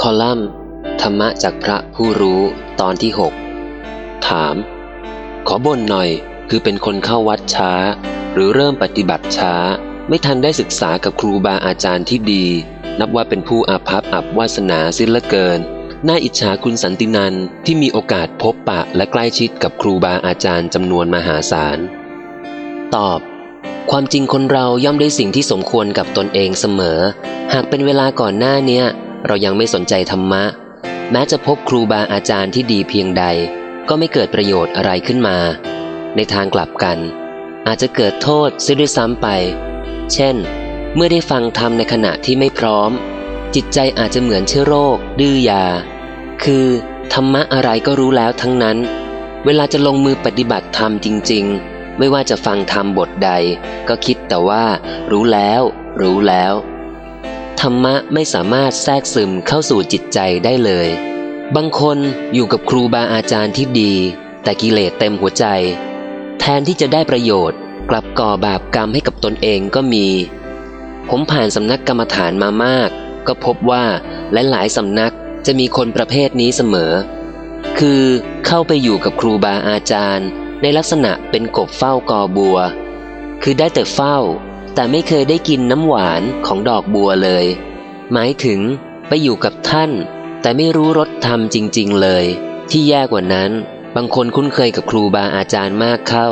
คอลัมน์ ธรรมะจากพระผู้รู้ตอนที่ 6 ถาม ขอบ่นหน่อยคือเป็นคนเข้าวัดช้า หรือเริ่มปฏิบัติช้า ไม่ทันได้ศึกษากับครูบาอาจารย์ที่ดี นับว่าเป็นผู้อาภัพอับวาสนาสิ้นละเกิน น่าอิจฉาคุณสันตินันที่มีโอกาสพบปะและใกล้ชิดกับครูบาอาจารย์จำนวนมหาศาล ตอบความจริงคนเราย่อมได้สิ่งที่สมควรกับตนเองเสมอ หากเป็นเวลาก่อนหน้าเนี้ย เรายังไม่สนใจธรรมะ แม้จะพบครูบาอาจารย์ที่ดีเพียงใด ก็ไม่เกิดประโยชน์อะไรขึ้นมา ในทางกลับกัน อาจจะเกิดโทษเสียด้วยซ้ำไป เช่น เมื่อได้ฟังธรรมในขณะที่ไม่พร้อม จิตใจอาจจะเหมือนเชื้อโรค ดื้อยา คือ ธรรมะอะไรก็รู้แล้วทั้งนั้น เวลาจะลงมือปฏิบัติธรรมจริง ๆ ไม่ว่าจะฟังธรรมบทใด ก็คิดแต่ว่า รู้แล้ว รู้แล้ว ธรรมะไม่สามารถแทรกซึมเข้าสู่จิตใจได้เลย บางคนอยู่กับครูบาอาจารย์ที่ดี แต่กิเลสเต็มหัวใจ แทนที่จะได้ประโยชน์ กลับก่อบาปกรรมให้กับตนเองก็มี ผมผ่านสำนักกรรมฐานมามาก ก็พบว่าหลายๆสำนักจะมีคนประเภทนี้เสมอ คือเข้าไปอยู่กับครูบาอาจารย์ ในลักษณะเป็นกบเฝ้ากอบัว คือได้แต่เฝ้า แต่ไม่เคยได้กินน้ำหวานของดอกบัวเลย หมายถึงไปอยู่กับท่าน แต่ไม่รู้รสธรรมจริง ๆ เลย ที่แย่กว่านั้น บางคนคุ้นเคยกับครูบาอาจารย์มากเข้า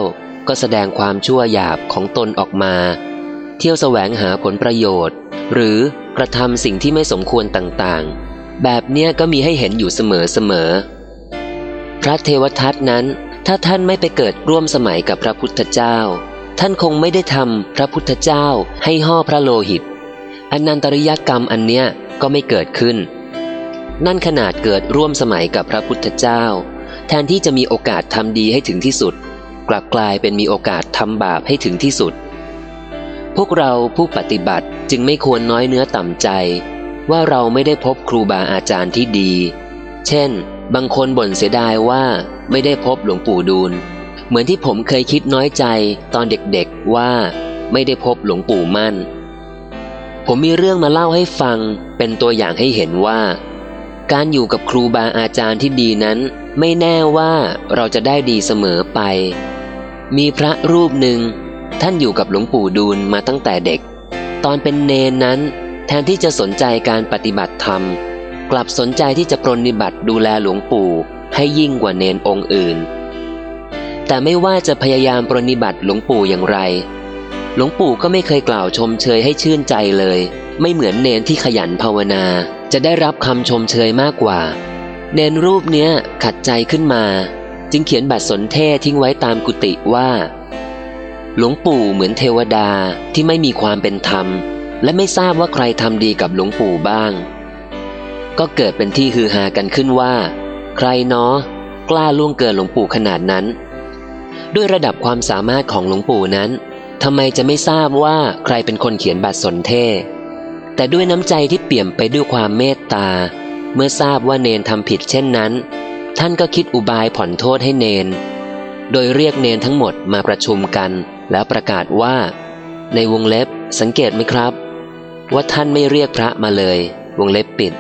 ก็แสดงความชั่วหยาบของตนออกมา เที่ยวแสวงหาผลประโยชน์ หรือกระทำสิ่งที่ไม่สมควรต่างๆ แบบเนี้ยก็มีให้เห็นอยู่เสมอๆพระเทวทัตนั้นถ้าท่านไม่ไปเกิดร่วมสมัยกับพระพุทธเจ้า ท่านคงไม่ได้ทำพระพุทธเจ้าให้ห่อพระโลหิตอนันตริยกรรมอันเนี้ยก็ไม่เกิดขึ้น นั่นขนาดเกิดร่วมสมัยกับพระพุทธเจ้า แทนที่จะมีโอกาสทำดีให้ถึงที่สุด กลับกลายเป็นมีโอกาสทำบาปให้ถึงที่สุด พวกเราผู้ปฏิบัติจึงไม่ควรน้อยเนื้อต่ำใจ ว่าเราไม่ได้พบครูบาอาจารย์ที่ดี เช่น บางคนบ่นเสียดายว่าไม่ได้พบหลวงปู่ดูล เหมือนที่ผมเคยคิดน้อยใจตอนเด็กๆว่าไม่ได้พบหลวงปู่มั่น ผมมีเรื่องมาเล่าให้ฟังเป็นตัวอย่างให้เห็นว่า การอยู่กับครูบาอาจารย์ที่ดีนั้น ไม่แน่ว่าเราจะได้ดีเสมอไป มีพระรูปหนึ่ง ท่านอยู่กับหลวงปู่ดูลมาตั้งแต่เด็ก ตอนเป็นเนนนั้น แทนที่จะสนใจการปฏิบัติธรรม กลับสนใจที่จะปรนนิบัติดูแลหลวงปู่ให้ยิ่งกว่าเนนองค์อื่น แต่ไม่ว่าจะพยายามปรนนิบัติหลวงปู่อย่างไร หลวงปู่ก็ไม่เคยกล่าวชมเชยให้ชื่นใจเลย ไม่เหมือนเนนที่ขยันภาวนา จะได้รับคำชมเชยมากกว่า เนนรูปเนี้ยขัดใจขึ้นมา จึงเขียนบัตรสนเทศทิ้งไว้ตามกุฏิว่า หลวงปู่เหมือนเทวดาที่ไม่มีความเป็นธรรม และไม่ทราบว่าใครทำดีกับหลวงปู่บ้าง ก็เกิดเป็นที่ฮือฮากันขึ้นว่า ใครเนาะกล้าล่วงเกินหลวงปู่ขนาดนั้น ด้วยระดับความสามารถของหลวงปู่นั้นทำไมจะไม่ทราบว่าใครเป็นคนเขียนบัตรสนเทศ แต่ด้วยน้ำใจที่เปี่ยมไปด้วยความเมตตา เมื่อทราบว่าเนนทำผิดเช่นนั้น ท่านก็คิดอุบายผ่อนโทษให้เนน โดยเรียกเนนทั้งหมดมาประชุมกัน แล้วประกาศว่า ในวงเล็บสังเกตไหมครับ ว่าท่านไม่เรียกพระมาเลย วงเล็บปิด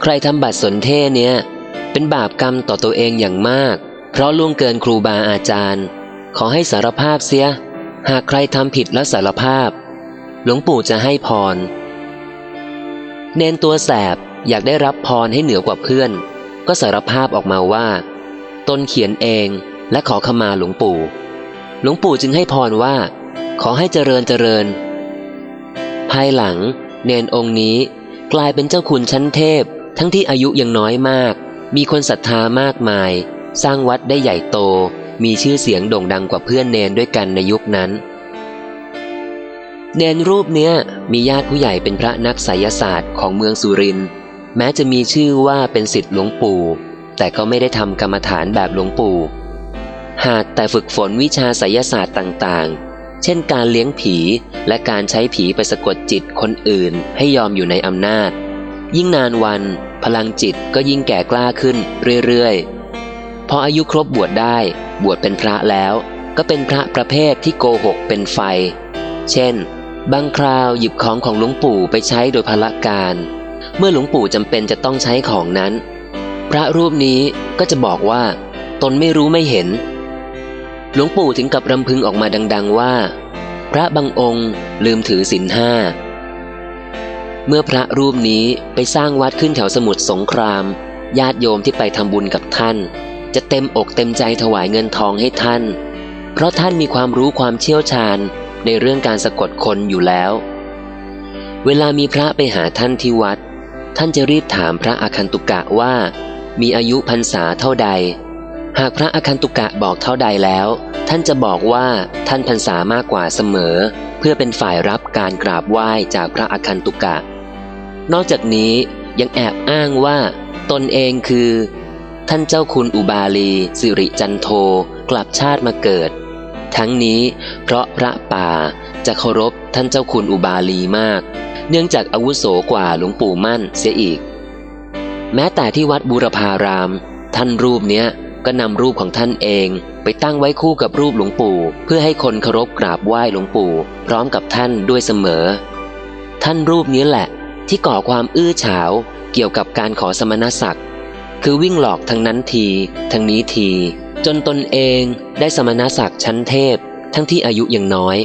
ใครทำบัตรสนเทศเนี่ยเป็นบาปกรรมต่อตัวเองอย่างมาก เพราะล่วงเกินครูบาอาจารย์ ขอให้สารภาพเสีย หากใครทำผิดแล้วสารภาพ หลวงปู่จะให้พร เนนตัวแสบอยากได้รับพรให้เหนือกว่าเพื่อน ก็สารภาพออกมาว่า ตนเขียนเองและขอขมาหลวงปู่ หลวงปู่จึงให้พรว่า ขอให้เจริญเจริญ ภายหลัง เนนองค์นี้กลายเป็นเจ้าคุณชั้นเทพ ทั้งที่อายุยังน้อยมาก มีคนศรัทธามากมาย สร้างวัดได้ใหญ่โตมีชื่อเสียงโด่งดังกว่าเพื่อนเนนด้วยกันในยุคนั้น เนนรูปเนี้ยมีญาติผู้ใหญ่เป็นพระนักไสยศาสตร์ของเมืองสุรินทร์แม้จะมีชื่อว่าเป็นสิทธิ์หลวงปู่ แต่ก็ไม่ได้ทำกรรมฐานแบบหลวงปู่ หากแต่ฝึกฝนวิชาไสยศาสตร์ต่างๆ เช่นการเลี้ยงผีและการใช้ผีไปสะกดจิตคนอื่นให้ยอมอยู่ในอำนาจ ยิ่งนานวัน พลังจิตก็ยิ่งแก่กล้าขึ้นเรื่อยๆ พออายุครบบวชได้ บวชเป็นพระแล้ว ก็เป็นพระประเภทที่โกหกเป็นไฟ เช่น บางคราวหยิบของของหลวงปู่ไปใช้โดยพละการ เมื่อหลวงปู่จำเป็นจะต้องใช้ของนั้น พระรูปนี้ก็จะบอกว่า ตนไม่รู้ไม่เห็น หลวงปู่ถึงกับรำพึงออกมาดัง ๆว่า พระบางองค์ลืมถือศีลห้าเมื่อพระรูปนี้ไปสร้างวัดขึ้นแถวสมุทรสงคราม ญาติโยมที่ไปทำบุญกับท่าน จะเต็มอกเต็มใจถวายเงินทองให้ท่าน เพราะท่านมีความรู้ความเชี่ยวชาญในเรื่องการสะกดคนอยู่แล้ว เวลามีพระไปหาท่านที่วัด ท่านจะรีบถามพระอคันตุกะว่า มีอายุพรรษาเท่าใด หากพระอคันตุกะบอกเท่าใดแล้ว ท่านจะบอกว่าท่านพรรษามากกว่าเสมอ เพื่อเป็นฝ่ายรับการกราบไหว้จากพระอคันตุกะ นอกจากนี้ยังแอบอ้างว่า ตนเองคือ ท่านเจ้าคุณอุบาลี สิริจันโทกลับชาติมาเกิด ทั้งนี้เพราะพระป่าจะเคารพท่านเจ้าคุณอุบาลีมาก เนื่องจากอาวุโสกว่าหลวงปู่มั่นเสียอีก แม้แต่ที่วัดบูรพาราม ท่านรูปเนี้ยก็นำรูปของท่านเองไปตั้งไว้คู่กับรูปหลวงปู่ เพื่อให้คนเคารพกราบไหว้หลวงปู่ พร้อมกับท่านด้วยเสมอ ท่านรูปนี้แหละ ที่ก่อความอื้อฉาวเกี่ยวกับการขอสมณศักดิ์ คือวิ่งหลอกทั้งนั้นทีทั้งนี้ที จนตนเองได้สมณศักดิ์ชั้นเทพ ทั้งที่อายุยังน้อย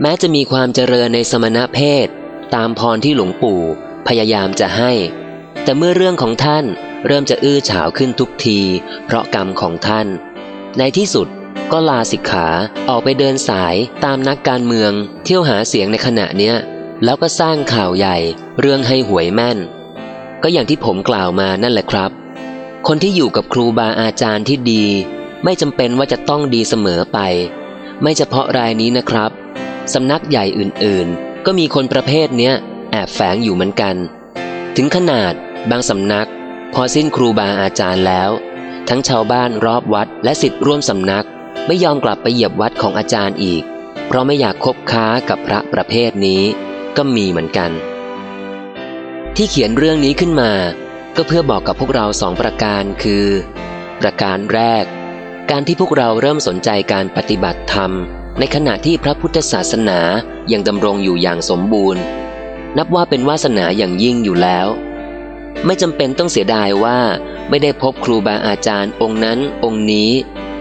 แม้จะมีความเจริญในสมณเพศ ตามพรที่หลวงปู่พยายามจะให้ แต่เมื่อเรื่องของท่านเริ่มจะอื้อฉาวขึ้นทุกที เพราะกรรมของท่าน ในที่สุดก็ลาสิกขาออกไปเดินสายตามนักการเมือง เที่ยวหาเสียงในขณะเนี้ย แล้วก็สร้างข่าวใหญ่ เรื่องให้หวยแม่น ก็อย่างที่ผมกล่าวมานั่นแหละครับ คนที่อยู่กับครูบาอาจารย์ที่ดี ไม่จำเป็นว่าจะต้องดีเสมอไป ไม่เฉพาะรายนี้นะครับสำนักใหญ่อื่นๆ ก็มีคนประเภทเนี้ยแอบแฝงอยู่เหมือนกัน ถึงขนาดบางสำนัก พอสิ้นครูบาอาจารย์แล้ว ทั้งชาวบ้านรอบวัดและสิทธิ์ร่วมสำนัก ไม่ยอมกลับไปเหยียบวัดของอาจารย์อีก เพราะไม่อยากคบค้ากับพระประเภทนี้ ก็มีเหมือนกัน ที่เขียนเรื่องนี้ขึ้นมา ก็เพื่อบอกกับพวกเราสองประการคือ ประการแรก การที่พวกเราเริ่มสนใจการปฏิบัติธรรม ในขณะที่พระพุทธศาสนายังดำรงอยู่อย่างสมบูรณ์ นับว่าเป็นวาสนาอย่างยิ่งอยู่แล้ว ไม่จำเป็นต้องเสียดายว่าไม่ได้พบครูบาอาจารย์องค์นั้นองค์นี้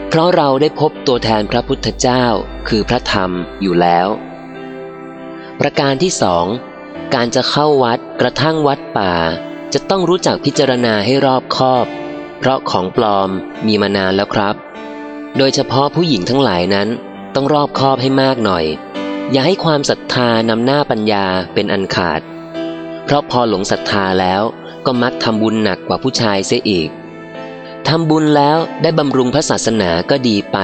เพราะเราได้พบตัวแทนพระพุทธเจ้า คือพระธรรมอยู่แล้ว ประการที่สอง การจะเข้าวัดกระทั่งวัดป่า จะต้องรู้จักพิจารณาให้รอบคอบ เพราะของปลอมมีมานานแล้วครับ โดยเฉพาะผู้หญิงทั้งหลายนั้นต้องรอบคอบให้มากหน่อย อย่าให้ความศรัทธานำหน้าปัญญาเป็นอันขาด เพราะพอหลงศรัทธาแล้วก็มักทำบุญหนักกว่าผู้ชายเสียอีกทำบุญแล้วได้บำรุงพระศาสนาก็ดีไป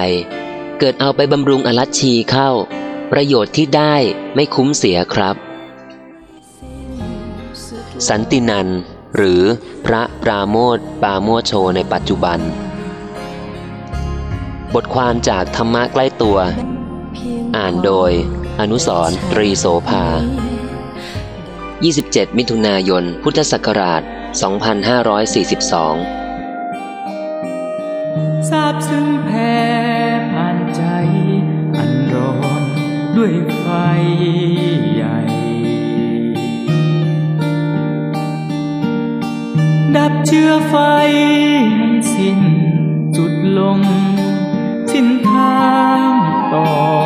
เกิดเอาไปบำรุงอรัชชีเข้า ประโยชน์ที่ได้ไม่คุ้มเสียครับ สันตินัน หรือพระปราโมทปราโมโชในปัจจุบัน บทความจากธรรมะใกล้ตัว อ่านโดย อนุสรตรีโสภา 27 มิถุนายน พุทธศักราช 2542 ทราบซึ้งแพ้ผ่านใจ อันร้อนด้วยไฟใหญ่ เชื้อไฟให้สิ้นจุดลงสิ้นทางต่อ